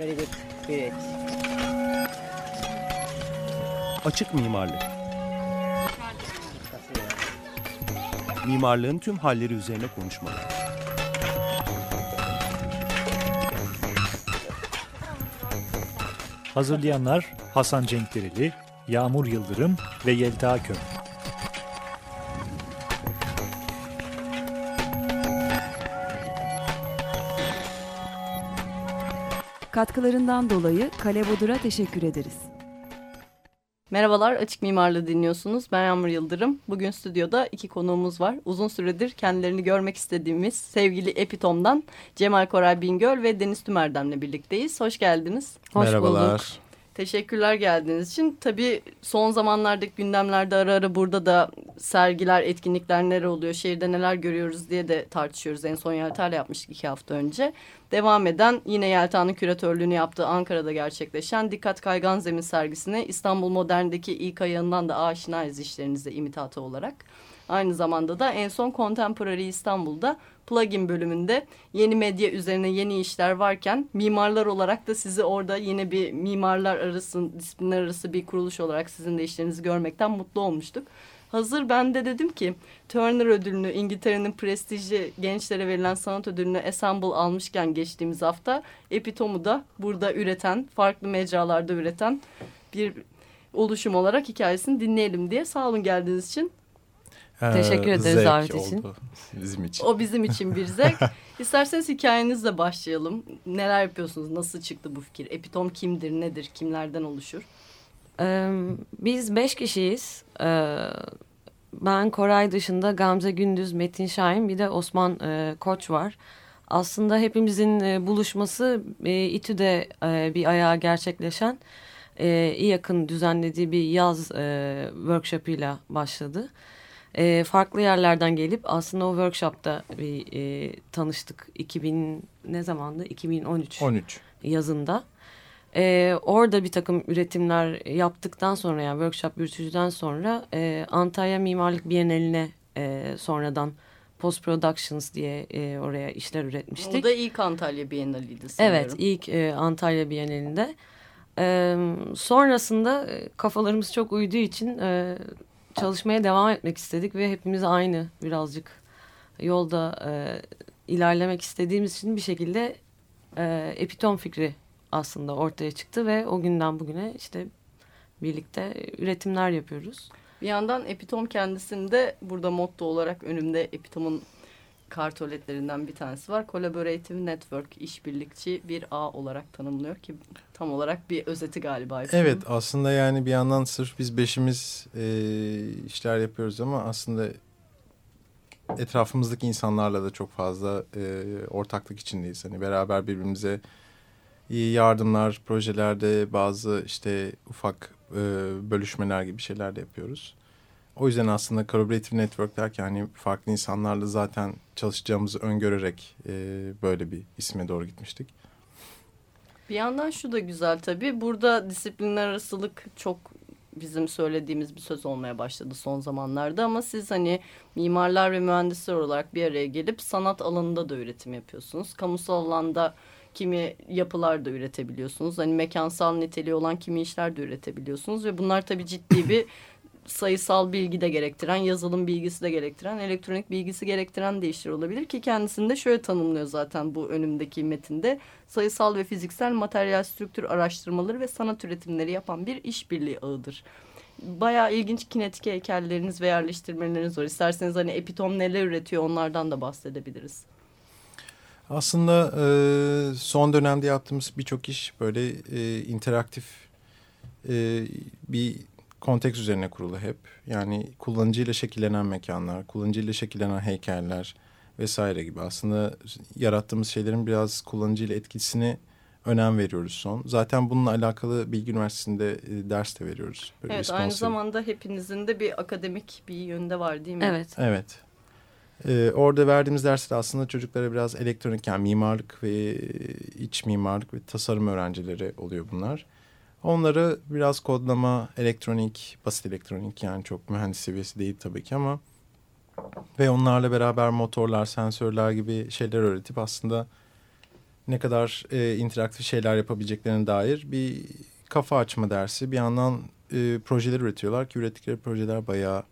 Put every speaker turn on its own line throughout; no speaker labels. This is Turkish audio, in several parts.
Very good spirit.
Açık mimarlık. Mimarlığın tüm halleri üzerine konuşmalar.
Hazırlayanlar Hasan Cenkdereli, Yağmur Yıldırım ve Yelta Kömür.
Katkılarından dolayı Kale Bodur'a teşekkür ederiz.
Merhabalar, Açık Mimarlığı dinliyorsunuz. Ben Yağmur Yıldırım. Bugün stüdyoda iki konuğumuz var. Uzun süredir kendilerini görmek istediğimiz sevgili Epitom'dan Cemal Koray Bingöl ve Deniz Tümerdem'le birlikteyiz. Hoş geldiniz.
Hoş Merhabalar. Bulduk.
Teşekkürler geldiğiniz için. Tabii son zamanlardaki gündemlerde ara ara burada da sergiler, etkinlikler neler oluyor, şehirde neler görüyoruz diye de tartışıyoruz. En son Yelta'yla yapmıştık iki hafta önce. Devam eden yine Yelta'nın küratörlüğünü yaptığı Ankara'da gerçekleşen Dikkat Kaygan Zemin sergisine İstanbul Modern'deki ilk ayağından da aşinayız işlerinize imitatı olarak. Aynı zamanda da en son Contemporary İstanbul'da plugin bölümünde yeni medya üzerine yeni işler varken mimarlar olarak da sizi orada yine bir mimarlar arası, disiplinler arası bir kuruluş olarak sizin de işlerinizi görmekten mutlu olmuştuk. Hazır ben de dedim ki Turner ödülünü İngiltere'nin prestijli gençlere verilen sanat ödülünü Assemble almışken geçtiğimiz hafta Epitom'u da burada üreten, farklı mecralarda üreten bir oluşum olarak hikayesini dinleyelim diye. Sağ olun geldiğiniz için.
Teşekkür ederiz davet için.
Bizim için. O bizim için bir zevk. İsterseniz hikayenizle başlayalım. Neler yapıyorsunuz? Nasıl çıktı bu fikir? Epitom kimdir? Nedir? Kimlerden oluşur?
Ee, biz beş kişiyiz. Ee, ben Koray dışında Gamze Gündüz, Metin Şahin bir de Osman e, Koç var. Aslında hepimizin e, buluşması e, İTÜ'de e, bir ayağa gerçekleşen e, yakın düzenlediği bir yaz e, workshopuyla başladı e, farklı yerlerden gelip aslında o workshopta bir e, tanıştık 2000 ne zamandı 2013
13
yazında. E, orada bir takım üretimler yaptıktan sonra yani workshop yürütücüden sonra e, Antalya Mimarlık Bienali'ne e, sonradan Post Productions diye e, oraya işler üretmiştik.
O da ilk Antalya Bienaliydi sanırım.
Evet ilk e, Antalya Bienalinde. E, sonrasında kafalarımız çok uyduğu için e, çalışmaya devam etmek istedik ve hepimiz aynı birazcık yolda e, ilerlemek istediğimiz için bir şekilde e, epitom fikri aslında ortaya çıktı ve o günden bugüne işte birlikte üretimler yapıyoruz.
Bir yandan Epitom kendisinde burada motto olarak önümde Epitom'un kartoletlerinden bir tanesi var. Collaborative Network, işbirlikçi bir ağ olarak tanımlıyor ki tam olarak bir özeti galiba.
Evet aslında yani bir yandan sırf biz beşimiz e, işler yapıyoruz ama aslında etrafımızdaki insanlarla da çok fazla e, ortaklık içindeyiz. Hani beraber birbirimize iyi yardımlar, projelerde bazı işte ufak e, bölüşmeler gibi şeyler de yapıyoruz. O yüzden aslında collaborative network derken hani farklı insanlarla zaten çalışacağımızı öngörerek e, böyle bir isme doğru gitmiştik.
Bir yandan şu da güzel tabii. Burada disiplinler arasılık çok bizim söylediğimiz bir söz olmaya başladı son zamanlarda ama siz hani mimarlar ve mühendisler olarak bir araya gelip sanat alanında da üretim yapıyorsunuz. Kamusal alanda kimi yapılar da üretebiliyorsunuz. Hani mekansal niteliği olan kimi işler de üretebiliyorsunuz ve bunlar tabii ciddi bir sayısal bilgi de gerektiren, yazılım bilgisi de gerektiren, elektronik bilgisi gerektiren de işler olabilir ki kendisinde şöyle tanımlıyor zaten bu önümdeki metinde. Sayısal ve fiziksel materyal strüktür araştırmaları ve sanat üretimleri yapan bir işbirliği ağıdır. Bayağı ilginç kinetik heykelleriniz ve yerleştirmeleriniz var. İsterseniz hani Epitom neler üretiyor onlardan da bahsedebiliriz.
Aslında e, son dönemde yaptığımız birçok iş böyle e, interaktif e, bir konteks üzerine kurulu hep. Yani kullanıcıyla şekillenen mekanlar, kullanıcıyla şekillenen heykeller vesaire gibi. Aslında yarattığımız şeylerin biraz kullanıcıyla etkisini önem veriyoruz son. Zaten bununla alakalı Bilgi Üniversitesi'nde e, ders de veriyoruz.
Böyle evet aynı zamanda hepinizin de bir akademik bir yönde var değil mi?
Evet.
Evet. Ee, orada verdiğimiz dersler aslında çocuklara biraz elektronik yani mimarlık ve iç mimarlık ve tasarım öğrencileri oluyor bunlar. Onları biraz kodlama, elektronik, basit elektronik yani çok mühendis seviyesi değil tabii ki ama ve onlarla beraber motorlar, sensörler gibi şeyler öğretip aslında ne kadar e, interaktif şeyler yapabileceklerine dair bir kafa açma dersi. Bir yandan e, projeler üretiyorlar ki ürettikleri projeler bayağı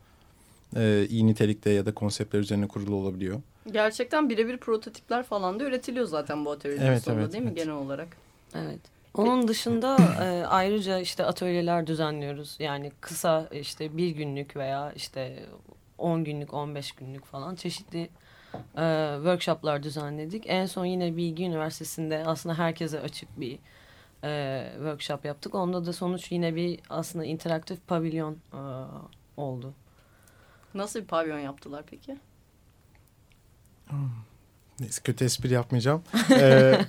e, iyi nitelikte ya da konseptler üzerine kurulu olabiliyor.
Gerçekten birebir prototipler falan da üretiliyor zaten bu atölyelerin
Evet,
sonunda
evet,
değil mi
evet.
genel olarak?
Evet. Onun dışında e, ayrıca işte atölyeler düzenliyoruz. Yani kısa işte bir günlük veya işte 10 günlük, 15 günlük falan çeşitli e, workshoplar düzenledik. En son yine Bilgi Üniversitesi'nde aslında herkese açık bir e, workshop yaptık. Onda da sonuç yine bir aslında interaktif pavilyon e, oldu.
Nasıl bir pavyon yaptılar peki?
Neyse kötü espri yapmayacağım. Ee,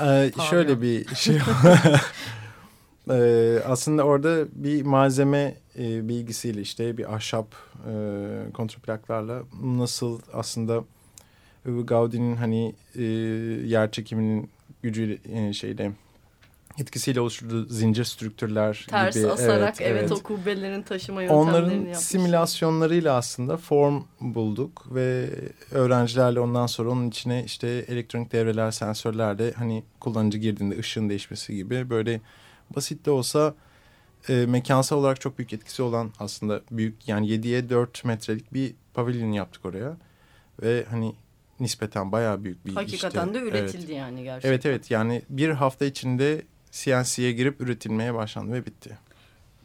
e, şöyle bir şey. Ee, aslında orada bir malzeme e, bilgisiyle işte bir ahşap e, kontraplaklarla nasıl aslında Gaudi'nin hani e, yer çekiminin gücüyle e, şeyle etkisiyle oluşturduğu zincir strüktürler
Ters
gibi.
asarak evet, o kubbelerin taşıma yöntemlerini
Onların
yapmış.
simülasyonlarıyla aslında form bulduk ve öğrencilerle ondan sonra onun içine işte elektronik devreler, sensörler de hani kullanıcı girdiğinde ışığın değişmesi gibi böyle basit de olsa e, mekansal olarak çok büyük etkisi olan aslında büyük yani 7'ye 4 metrelik bir pavilyon yaptık oraya ve hani nispeten bayağı büyük bir
Hakikaten
işte.
de üretildi yani gerçekten.
Evet evet yani bir hafta içinde CNC'ye girip üretilmeye başlandı ve bitti.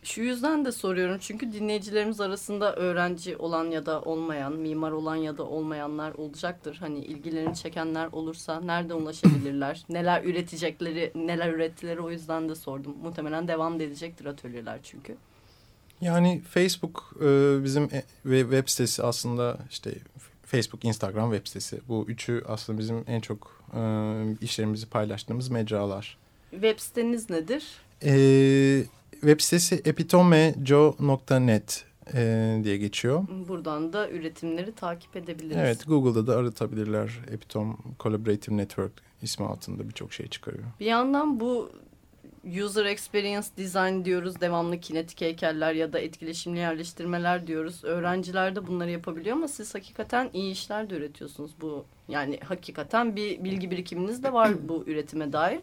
Şu yüzden de soruyorum çünkü dinleyicilerimiz arasında öğrenci olan ya da olmayan, mimar olan ya da olmayanlar olacaktır. Hani ilgilerini çekenler olursa nerede ulaşabilirler, neler üretecekleri, neler ürettileri o yüzden de sordum. Muhtemelen devam da edecektir atölyeler çünkü.
Yani Facebook e, bizim e- web sitesi aslında işte Facebook, Instagram web sitesi. Bu üçü aslında bizim en çok e, işlerimizi paylaştığımız mecralar.
Web siteniz nedir?
E, web sitesi epitomejo.net e, diye geçiyor.
Buradan da üretimleri takip edebiliriz.
Evet Google'da da aratabilirler. Epitom Collaborative Network ismi altında birçok şey çıkarıyor.
Bir yandan bu user experience design diyoruz. Devamlı kinetik heykeller ya da etkileşimli yerleştirmeler diyoruz. Öğrenciler de bunları yapabiliyor ama siz hakikaten iyi işler de üretiyorsunuz. Bu yani hakikaten bir bilgi birikiminiz de var bu üretime dair.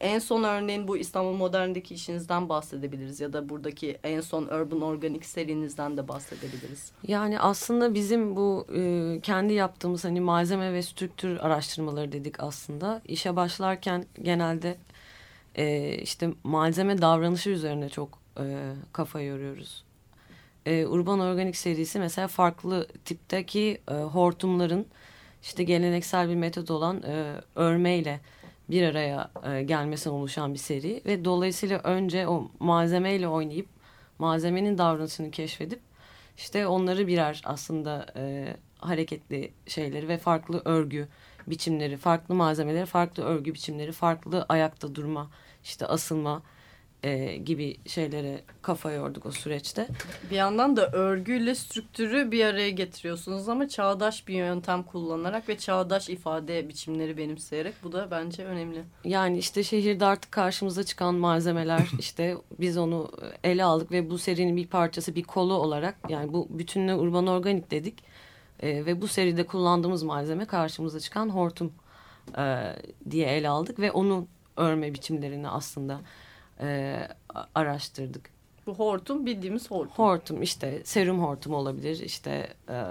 En son örneğin bu İstanbul Modern'deki işinizden bahsedebiliriz ya da buradaki en son Urban Organic serinizden de bahsedebiliriz.
Yani aslında bizim bu e, kendi yaptığımız hani malzeme ve strüktür araştırmaları dedik aslında. İşe başlarken genelde e, işte malzeme davranışı üzerine çok e, kafa yoruyoruz. E, Urban Organik serisi mesela farklı tipteki e, hortumların işte geleneksel bir metot olan e, örmeyle bir araya e, gelmesinden oluşan bir seri ve dolayısıyla önce o malzemeyle oynayıp malzemenin davranışını keşfedip işte onları birer aslında e, hareketli şeyleri ve farklı örgü biçimleri, farklı malzemeleri, farklı örgü biçimleri, farklı ayakta durma, işte asılma e, gibi şeylere kafa yorduk o süreçte.
Bir yandan da örgüyle strüktürü bir araya getiriyorsunuz ama çağdaş bir yöntem kullanarak ve çağdaş ifade biçimleri benimseyerek bu da bence önemli.
Yani işte şehirde artık karşımıza çıkan malzemeler işte biz onu ele aldık ve bu serinin bir parçası bir kolu olarak yani bu bütününe urban organik dedik. E, ve bu seride kullandığımız malzeme karşımıza çıkan hortum e, diye ele aldık ve onun örme biçimlerini aslında e, araştırdık.
Bu hortum bildiğimiz hortum.
Hortum işte serum hortum olabilir işte e,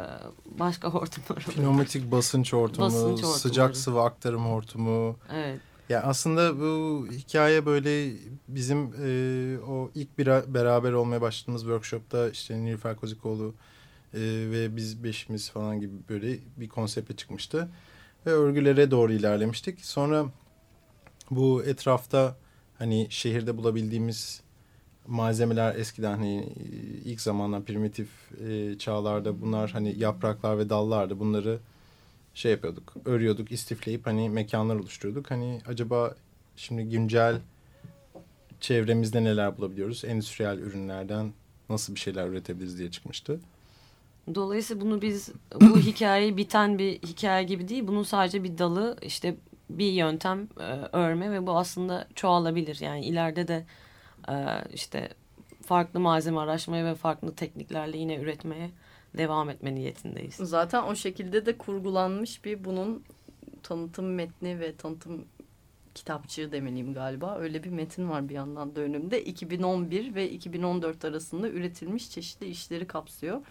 başka hortumlar olabilir.
Pneumatik basınç hortumu,
Basınç hortumları.
sıcak sıvı aktarım hortumu.
Evet.
Ya aslında bu hikaye böyle bizim e, o ilk bir beraber olmaya başladığımız workshopta işte Nilüfer Kozikoğlu e, ve biz beşimiz falan gibi böyle bir konseptle çıkmıştı. Ve örgülere doğru ilerlemiştik. Sonra bu etrafta hani şehirde bulabildiğimiz malzemeler eskiden hani ilk zamanlar primitif e, çağlarda bunlar hani yapraklar ve dallardı. Bunları şey yapıyorduk, örüyorduk, istifleyip hani mekanlar oluşturuyorduk. Hani acaba şimdi güncel çevremizde neler bulabiliyoruz? Endüstriyel ürünlerden nasıl bir şeyler üretebiliriz diye çıkmıştı.
Dolayısıyla bunu biz bu hikayeyi biten bir hikaye gibi değil. Bunun sadece bir dalı işte bir yöntem e, örme ve bu aslında çoğalabilir. Yani ileride de e, işte farklı malzeme araştırmaya ve farklı tekniklerle yine üretmeye devam etme niyetindeyiz.
Zaten o şekilde de kurgulanmış bir bunun tanıtım metni ve tanıtım kitapçığı demeliyim galiba. Öyle bir metin var bir yandan da önümde. 2011 ve 2014 arasında üretilmiş çeşitli işleri kapsıyor.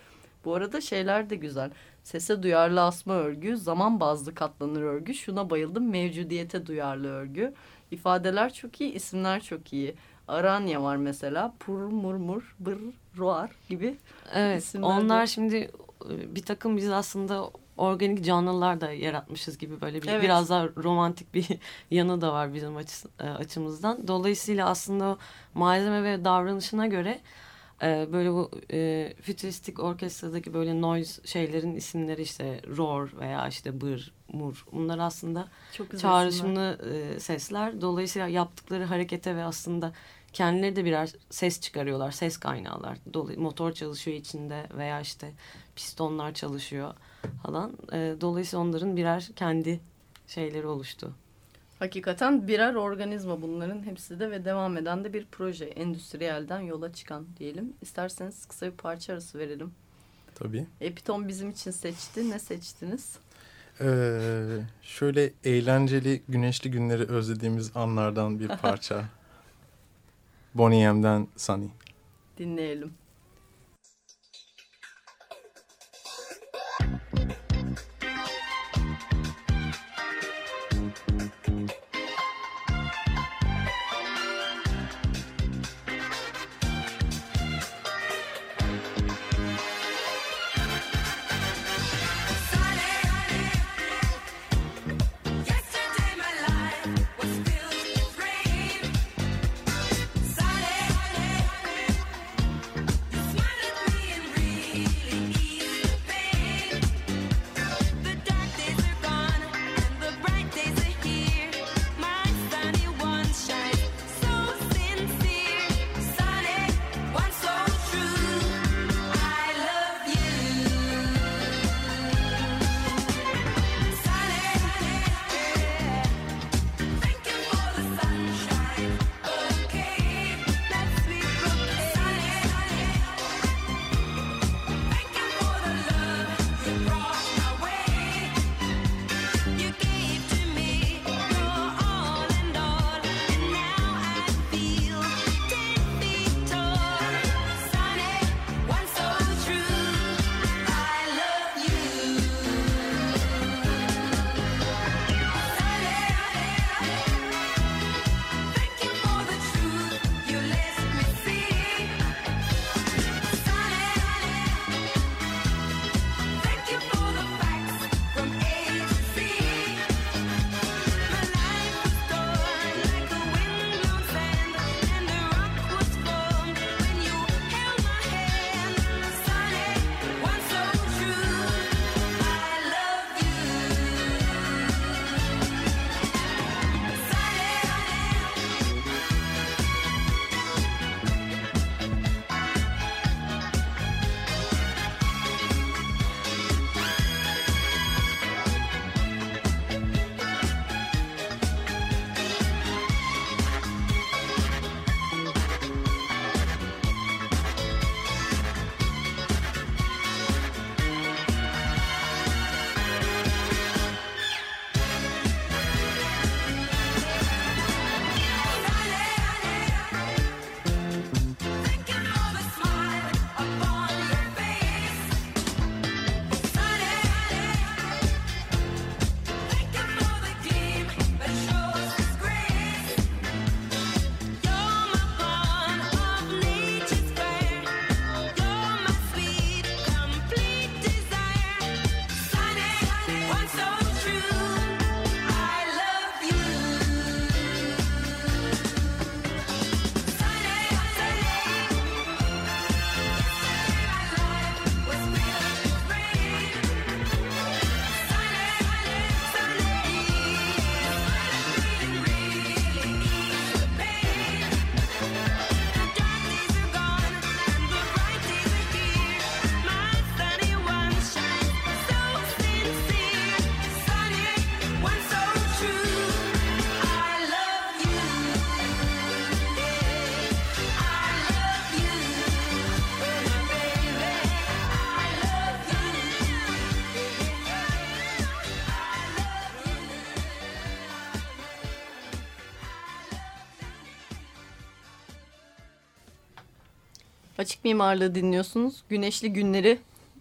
Bu arada şeyler de güzel. Sese duyarlı asma örgü, zaman bazlı katlanır örgü. Şuna bayıldım mevcudiyete duyarlı örgü. İfadeler çok iyi, isimler çok iyi. Aranya var mesela. Pur, mur, mur, bır, roar gibi.
Evet
isimler
onlar
de-
şimdi e, bir takım biz aslında organik canlılar da yaratmışız gibi böyle bir
Evet.
biraz daha romantik bir yanı da var bizim açıs- e, açımızdan. Dolayısıyla aslında malzeme ve davranışına göre e, böyle bu e, fütüristik orkestradaki böyle noise şeylerin isimleri işte roar veya işte bır, mur bunlar aslında
Çok
çağrışımlı e, sesler. Dolayısıyla yaptıkları harekete ve aslında kendileri de birer ses çıkarıyorlar. Ses kaynağılar. Dolay motor çalışıyor içinde veya işte pistonlar çalışıyor falan. E, dolayısıyla onların birer kendi şeyleri oluştu.
Hakikaten birer organizma bunların hepsi de ve devam eden de bir proje. Endüstriyelden yola çıkan diyelim. İsterseniz kısa bir parça arası verelim.
Tabii.
Epiton bizim için seçti. Ne seçtiniz?
Ee, şöyle eğlenceli güneşli günleri özlediğimiz anlardan bir parça. Bonnie M'den Sunny.
Dinleyelim. Açık mimarlığı dinliyorsunuz. Güneşli günleri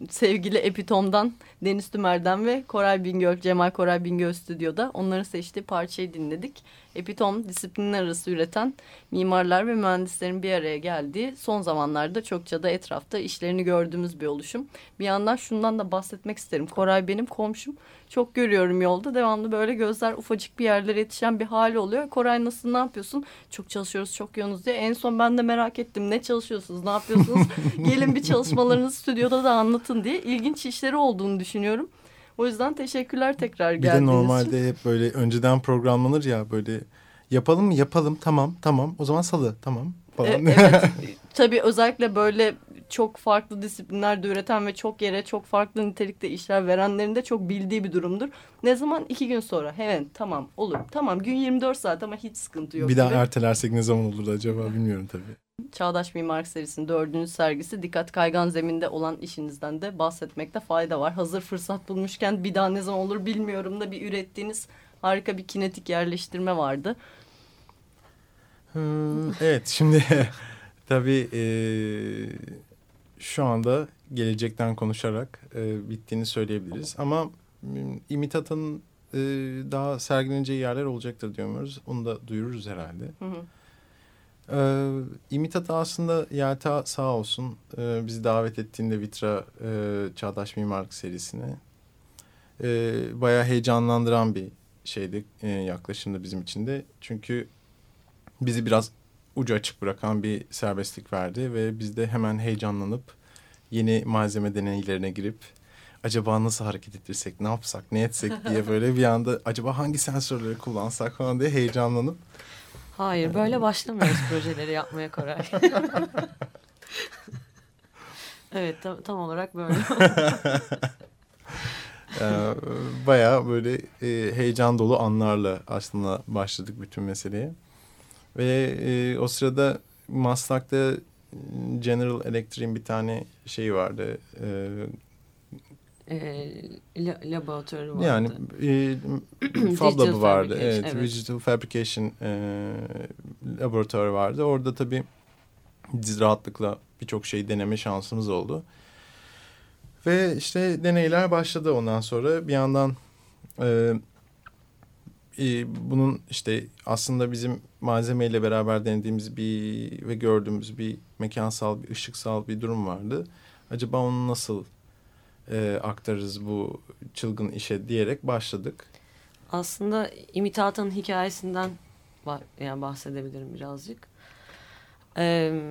sevgili Epitom'dan, Deniz Tümer'den ve Koray Bingöl, Cemal Koray Bingöl stüdyoda onların seçtiği parçayı dinledik. Epitom disiplinler arası üreten mimarlar ve mühendislerin bir araya geldiği son zamanlarda çokça da etrafta işlerini gördüğümüz bir oluşum. Bir yandan şundan da bahsetmek isterim. Koray benim komşum. Çok görüyorum yolda. Devamlı böyle gözler ufacık bir yerlere yetişen bir hali oluyor. Koray nasıl ne yapıyorsun? Çok çalışıyoruz, çok yoğunuz diye. En son ben de merak ettim. Ne çalışıyorsunuz, ne yapıyorsunuz? Gelin bir çalışmalarınızı stüdyoda da anlatın diye. İlginç işleri olduğunu düşünüyorum. O yüzden teşekkürler tekrar
Bir
geldiğiniz
de
için.
normalde hep böyle önceden programlanır ya böyle yapalım mı yapalım tamam tamam o zaman salı tamam
E,
falan.
evet. Tabii özellikle böyle çok farklı disiplinlerde üreten ve çok yere çok farklı nitelikte işler verenlerin de çok bildiği bir durumdur. Ne zaman? iki gün sonra. Hemen tamam olur. Tamam gün 24 saat ama hiç sıkıntı yok.
bir daha ertelersek ne zaman olur acaba bilmiyorum tabii.
Çağdaş Mimarlık serisinin dördüncü sergisi Dikkat Kaygan Zeminde olan işinizden de bahsetmekte fayda var. Hazır fırsat bulmuşken bir daha ne zaman olur bilmiyorum da bir ürettiğiniz harika bir kinetik yerleştirme vardı.
Hmm, evet şimdi tabii e, şu anda gelecekten konuşarak e, bittiğini söyleyebiliriz. Ama imitatın e, daha sergileneceği yerler olacaktır diyoruz. Onu da duyururuz herhalde.
Hı hı.
Ee, İmitata aslında Yelta sağ olsun e, bizi davet ettiğinde Vitra e, Çağdaş Mimarlık serisine e, bayağı heyecanlandıran bir şeydi e, yaklaşımda bizim için de. Çünkü bizi biraz ucu açık bırakan bir serbestlik verdi ve biz de hemen heyecanlanıp yeni malzeme deneylerine girip acaba nasıl hareket ettirsek, ne yapsak, ne etsek diye böyle bir anda acaba hangi sensörleri kullansak falan diye heyecanlanıp
Hayır böyle başlamıyoruz projeleri yapmaya Koray. evet tam, tam olarak böyle.
Ee, bayağı böyle e, heyecan dolu anlarla aslında başladık bütün meseleye. Ve e, o sırada Maslak'ta General Electric'in bir tane şeyi vardı. E,
La, laboratuvarı vardı.
yani e, Fab Lab'ı vardı. Evet,
evet.
Digital Fabrication e, laboratuvarı vardı. Orada tabii biz rahatlıkla birçok şeyi deneme şansımız oldu. Ve işte deneyler başladı ondan sonra. Bir yandan e, e, bunun işte aslında bizim malzemeyle beraber denediğimiz bir ve gördüğümüz bir mekansal, bir ışıksal bir durum vardı. Acaba onu nasıl e, aktarırız bu çılgın işe diyerek başladık.
Aslında imitatın hikayesinden yani bahsedebilirim birazcık. Ee,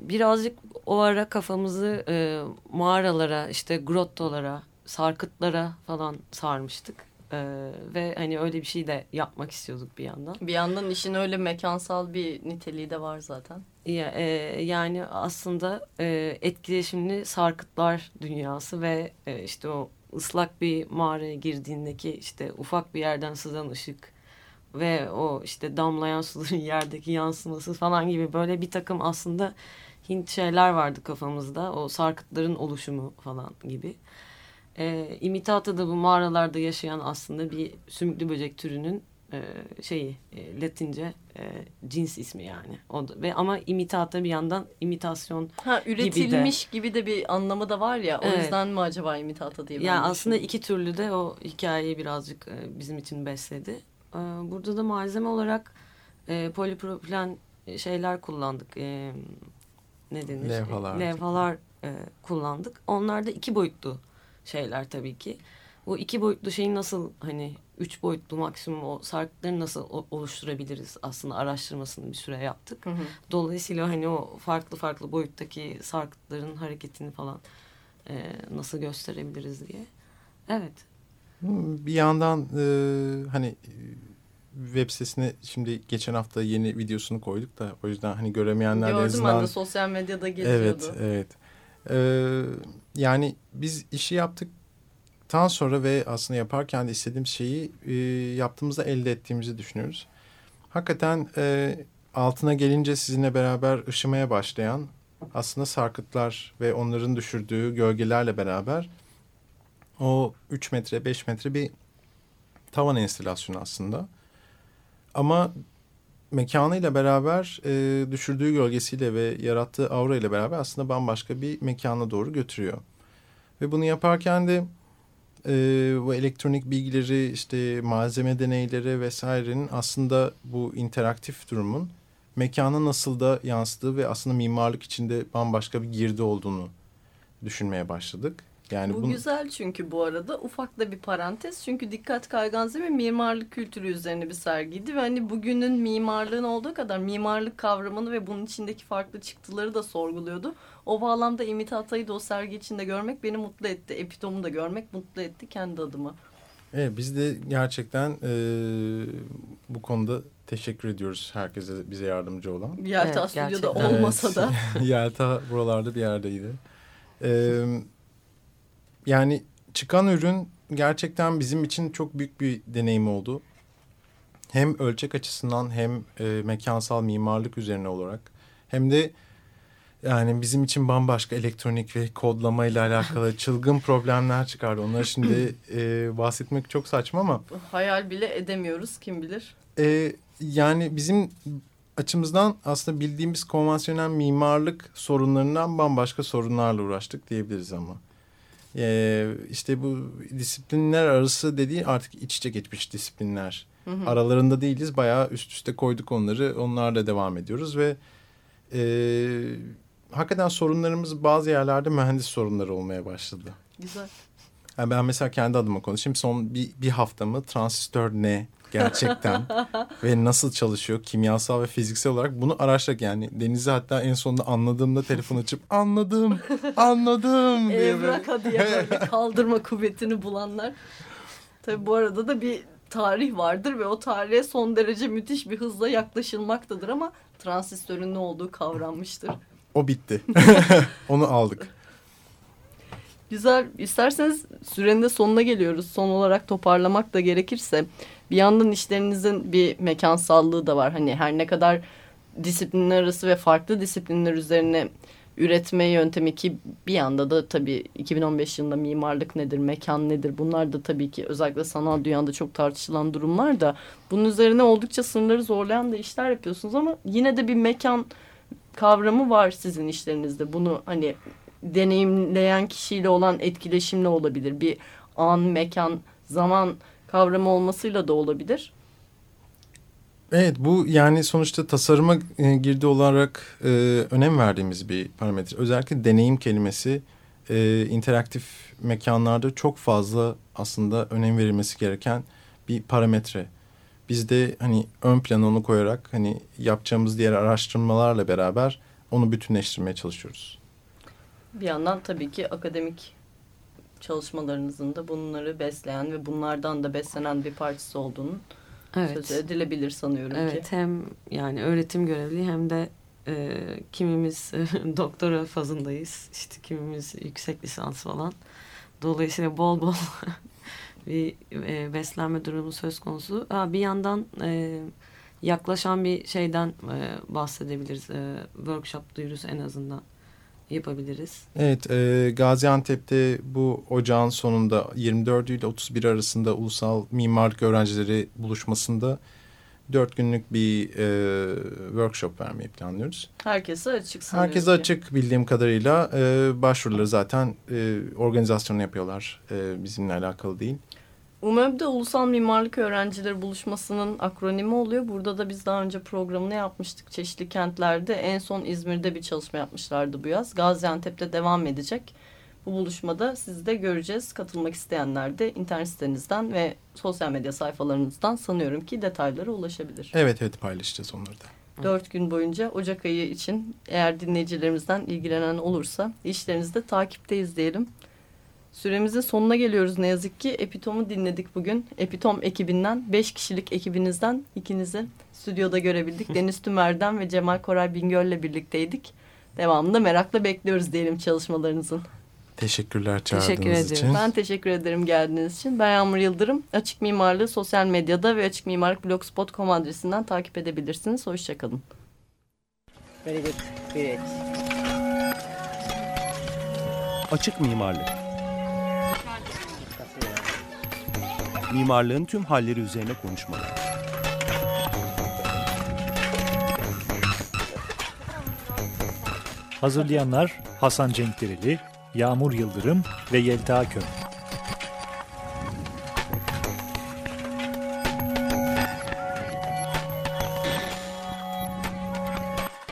birazcık o ara kafamızı e, mağaralara, işte grottolara, sarkıtlara falan sarmıştık. Ee, ve hani öyle bir şey de yapmak istiyorduk bir yandan.
Bir yandan işin öyle mekansal bir niteliği de var zaten.
Ya, e, yani aslında e, etkileşimli sarkıtlar dünyası ve e, işte o ıslak bir mağaraya girdiğindeki işte ufak bir yerden sızan ışık ve o işte damlayan suların yerdeki yansıması falan gibi böyle bir takım aslında Hint şeyler vardı kafamızda. O sarkıtların oluşumu falan gibi. E, imitata da bu mağaralarda yaşayan aslında bir sümüklü böcek türünün e, şeyi e, Latince e, cins ismi yani. O da, ve ama imitata bir yandan imitasyon.
Ha üretilmiş gibi de, bir anlamı da var ya. O
Evet.
yüzden mi acaba imitata diye ben
Yani
de
aslında iki türlü de o hikayeyi birazcık e, bizim için besledi. E, burada da malzeme olarak e, polipropilen şeyler kullandık. E, ne denir?
Levhalar.
Levhalar e, kullandık. Onlar da iki boyutlu şeyler tabii ki. Bu iki boyutlu şeyi nasıl hani üç boyutlu maksimum o sarkıtları nasıl oluşturabiliriz aslında araştırmasını bir süre yaptık.
Hı hı.
Dolayısıyla hani o farklı farklı boyuttaki sarkıtların hareketini falan e, nasıl gösterebiliriz diye. Evet.
Bir yandan e, hani web sitesine şimdi geçen hafta yeni videosunu koyduk da o yüzden hani göremeyenler en
Gördüm ben
azından-
de sosyal medyada geziyordu.
Evet, evet. Ee, yani biz işi yaptıktan sonra ve aslında yaparken de istediğimiz şeyi e, yaptığımızda elde ettiğimizi düşünüyoruz. Hakikaten e, altına gelince sizinle beraber ışımaya başlayan aslında sarkıtlar ve onların düşürdüğü gölgelerle beraber o 3 metre 5 metre bir tavan enstalasyonu aslında. Ama mekanıyla beraber e, düşürdüğü gölgesiyle ve yarattığı aura ile beraber aslında bambaşka bir mekana doğru götürüyor. Ve bunu yaparken de e, bu elektronik bilgileri işte malzeme deneyleri vesairenin aslında bu interaktif durumun mekana nasıl da yansıdığı ve aslında mimarlık içinde bambaşka bir girdi olduğunu düşünmeye başladık. Yani
bu
bunu-
güzel çünkü bu arada ufak da bir parantez. Çünkü Dikkat Kayganzi ve mimarlık kültürü üzerine bir sergiydi. Ve hani bugünün mimarlığın olduğu kadar mimarlık kavramını ve bunun içindeki farklı çıktıları da sorguluyordu. O bağlamda İmitata'yı da o sergi içinde görmek beni mutlu etti. Epitom'u da görmek mutlu etti kendi adıma.
Evet biz de gerçekten e, bu konuda teşekkür ediyoruz herkese bize yardımcı olan.
Yelta
Evet,
stüdyoda
gerçekten.
olmasa da.
Yelta buralarda bir yerdeydi. Ee, yani çıkan ürün gerçekten bizim için çok büyük bir deneyim oldu. Hem ölçek açısından hem e, mekansal mimarlık üzerine olarak hem de yani bizim için bambaşka elektronik ve kodlama ile alakalı çılgın problemler çıkardı. Onları şimdi e, bahsetmek çok saçma ama
Hayal bile edemiyoruz kim bilir.
e, yani bizim açımızdan aslında bildiğimiz konvansiyonel mimarlık sorunlarından bambaşka sorunlarla uğraştık diyebiliriz ama. E, işte bu disiplinler arası dediği artık iç içe geçmiş disiplinler. Aralarında değiliz bayağı üst üste koyduk onları onlarla devam ediyoruz ve e, hakikaten sorunlarımız bazı yerlerde mühendis sorunları olmaya başladı.
Güzel.
Yani ben mesela kendi adıma konuşayım. Son bir, bir haftamı transistör ne gerçekten ve nasıl çalışıyor kimyasal ve fiziksel olarak bunu araştırarak yani Deniz'i hatta en sonunda anladığımda telefon açıp anladım anladım diye.
Evraka diye böyle kaldırma kuvvetini bulanlar. Tabii bu arada da bir tarih vardır ve o tarihe son derece müthiş bir hızla yaklaşılmaktadır ama transistörün ne olduğu kavranmıştır.
O bitti. Onu aldık.
Güzel. İsterseniz sürenin de sonuna geliyoruz. Son olarak toparlamak da gerekirse bir yandan işlerinizin bir mekansallığı da var. Hani her ne kadar disiplinler arası ve farklı disiplinler üzerine üretme yöntemi ki bir yanda da tabii 2015 yılında mimarlık nedir, mekan nedir bunlar da tabii ki özellikle sanal dünyada çok tartışılan durumlar da bunun üzerine oldukça sınırları zorlayan da işler yapıyorsunuz ama yine de bir mekan kavramı var sizin işlerinizde. Bunu hani deneyimleyen kişiyle olan etkileşimle olabilir. Bir an, mekan, zaman kavramı olmasıyla da olabilir.
Evet bu yani sonuçta tasarıma e, girdi olarak e, önem verdiğimiz bir parametre. Özellikle deneyim kelimesi e, interaktif mekanlarda çok fazla aslında önem verilmesi gereken bir parametre. Biz de hani ön plana onu koyarak hani yapacağımız diğer araştırmalarla beraber onu bütünleştirmeye çalışıyoruz.
Bir yandan tabii ki akademik çalışmalarınızın da bunları besleyen ve bunlardan da beslenen bir parçası olduğunun
Evet.
sözü edilebilir sanıyorum ki.
Evet hem yani öğretim görevli hem de e, kimimiz doktora fazındayız. İşte kimimiz yüksek lisans falan. Dolayısıyla bol bol bir e, beslenme durumu söz konusu. Ha, bir yandan e, yaklaşan bir şeyden e, bahsedebiliriz. E, workshop duyurusu en azından yapabiliriz.
Evet, e, Gaziantep'te bu ocağın sonunda 24 ile 31 arasında ulusal mimarlık öğrencileri buluşmasında dört günlük bir e, workshop vermeyi planlıyoruz.
Herkese açık sanıyorum
Herkese
ki.
açık bildiğim kadarıyla e, başvuruları zaten e, organizasyonu yapıyorlar. E, bizimle alakalı değil.
UMÖB'de Ulusal Mimarlık Öğrencileri Buluşması'nın akronimi oluyor. Burada da biz daha önce programını yapmıştık çeşitli kentlerde. En son İzmir'de bir çalışma yapmışlardı bu yaz. Gaziantep'te devam edecek. Bu buluşmada sizi de göreceğiz. Katılmak isteyenler de internet sitenizden ve sosyal medya sayfalarınızdan sanıyorum ki detaylara ulaşabilir.
Evet evet paylaşacağız onları da.
Dört gün boyunca Ocak ayı için eğer dinleyicilerimizden ilgilenen olursa işlerinizde takipteyiz diyelim. Süremizin sonuna geliyoruz ne yazık ki. Epitom'u dinledik bugün. Epitom ekibinden, beş kişilik ekibinizden ikinizi stüdyoda görebildik. Deniz Tümer'den ve Cemal Koray Bingöl'le birlikteydik. Devamında merakla bekliyoruz diyelim çalışmalarınızın.
Teşekkürler
Teşekkür
çağırdığınız
ediyorum.
için.
Ben teşekkür ederim geldiğiniz için. Ben Yağmur Yıldırım. Açık Mimarlığı sosyal medyada ve Açık Mimarlık Blogspot.com adresinden takip edebilirsiniz. Hoşçakalın.
Very good. Great.
Açık mimarlık. mimarlığın tüm halleri üzerine konuşmalar.
Hazırlayanlar Hasan Cenk Yağmur Yıldırım ve Yelta Köm.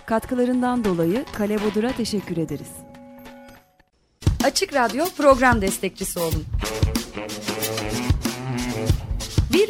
Katkılarından dolayı Kale Bodur'a teşekkür ederiz.
Açık Radyo program destekçisi olun